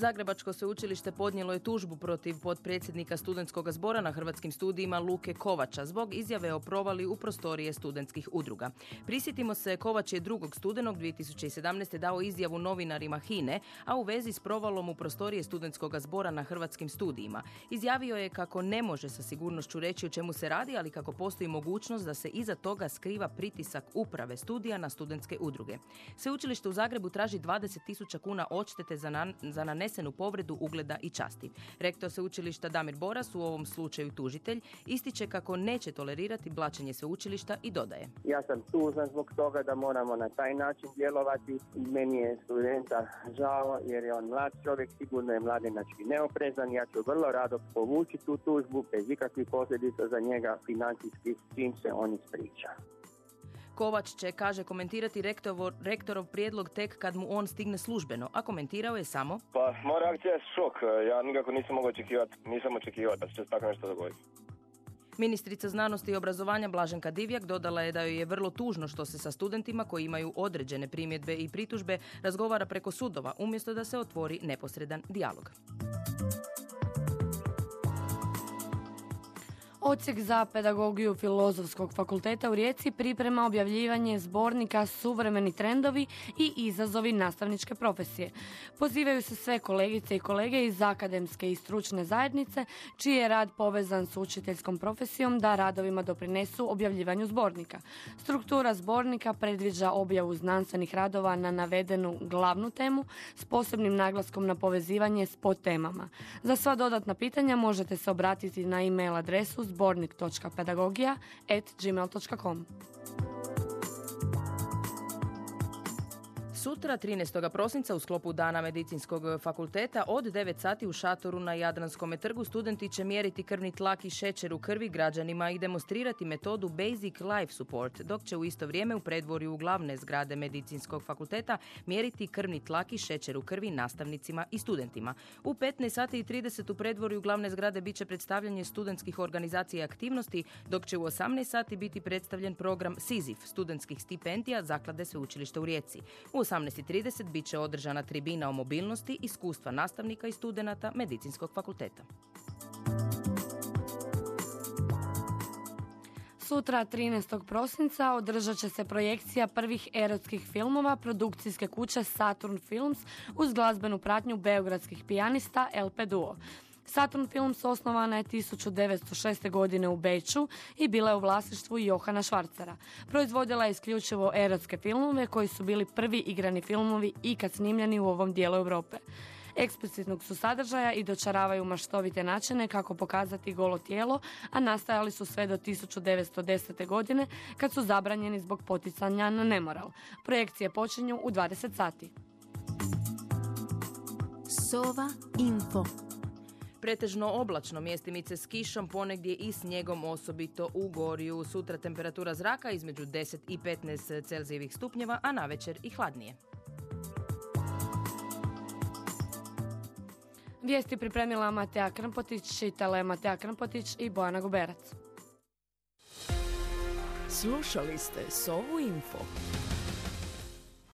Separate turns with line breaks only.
Zagrebačko sveučilište podnijelo je tužbu protiv potpredsjednika studentskog zbora na hrvatskim studijima Luke Kovača zbog izjave o provali u prostorije studentskih udruga. Prisjetimo se, Kovač je drugog studenog 2017. dao izjavu novinarima Hine, a u vezi s provalom u prostorije studentskog zbora na hrvatskim studijima. Izjavio je kako ne može sa sigurnošću reći o čemu se radi, ali kako postoji mogućnost da se iza toga skriva pritisak uprave studija na studentske udruge. Sveučilište u Zagrebu traži 20.000 kuna odštete za, za nanesenu povredu ugleda i časti. Rektor sveučilišta Damir Boras u ovom slučaju tužitelj ističe kako neće tolerirati blačenje sveučilišta i dodaje.
Ja sam tužan zbog toga da moramo na taj način djelovati meni je studenta žao jer je on mlad čovjek, sigurno je mladenački neoprezan. Ja ću vrlo rado povući tu tužbu bez ikakvih posljedica za njega financijski čim se on ispriča.
Kovač će, kaže, komentirati rektorov, rektorov prijedlog tek kad mu on stigne službeno, a komentirao je samo...
Pa, moja reakcija je šok. Ja nikako nisam mogao očekivati, nisam očekivati da će se tako nešto dogoditi.
Ministrica znanosti i obrazovanja Blaženka Divjak dodala je da joj je vrlo tužno što se sa studentima koji imaju određene primjedbe i pritužbe razgovara preko sudova umjesto da se otvori neposredan dijalog.
Odsjek za pedagogiju Filozofskog fakulteta u Rijeci priprema objavljivanje zbornika Suvremeni trendovi i izazovi nastavničke profesije. Pozivaju se sve kolegice i kolege iz akademske i stručne zajednice, čiji je rad povezan s učiteljskom profesijom da radovima doprinesu objavljivanju zbornika. Struktura zbornika predviđa objavu znanstvenih radova na navedenu glavnu temu s posebnim naglaskom na povezivanje s podtemama. Za sva dodatna pitanja možete se obratiti na e-mail adresu zbornik.pedagogija.gmail.com
Sutra, 13. prosinca, u sklopu Dana medicinskog fakulteta, od 9 sati u šatoru na Jadranskom trgu studenti će mjeriti krvni tlak i šećer u krvi građanima i demonstrirati metodu Basic Life Support, dok će u isto vrijeme u predvorju glavne zgrade medicinskog fakulteta mjeriti krvni tlak i šećer u krvi nastavnicima i studentima. U 15 sati i 30 u predvorju glavne zgrade bit će predstavljanje studentskih organizacija i aktivnosti, dok će u 18 sati biti predstavljen program SIZIF, studentskih stipendija Zaklade sveučilišta u Rijeci. U 18.30 bit će održana tribina o mobilnosti, iskustva nastavnika i studenata medicinskog fakulteta.
Sutra, 13. prosinca, održat će se projekcija prvih erotskih filmova produkcijske kuće Saturn Films uz glazbenu pratnju beogradskih pijanista LP Duo. Saturn Films osnovana je 1906. godine u Beču i bila je u vlasništvu Johana Švarcera. Proizvodila je isključivo erotske filmove koji su bili prvi igrani filmovi ikad snimljeni u ovom dijelu Europe. Eksplicitnog su sadržaja i dočaravaju maštovite načine kako pokazati golo tijelo, a nastajali su sve do 1910. godine kad su zabranjeni zbog poticanja na nemoral. Projekcije počinju u 20 sati.
Sova Info
Pretežno oblačno mjestimice s kišom, ponegdje i snijegom osobito u Goriju. Sutra temperatura zraka između 10 i 15 Celzijevih stupnjeva, a na večer i hladnije.
Vijesti pripremila Matea Krmpotić, čitala Matea Krmpotić i Bojana Guberac.
Slušali ste Sovu Info.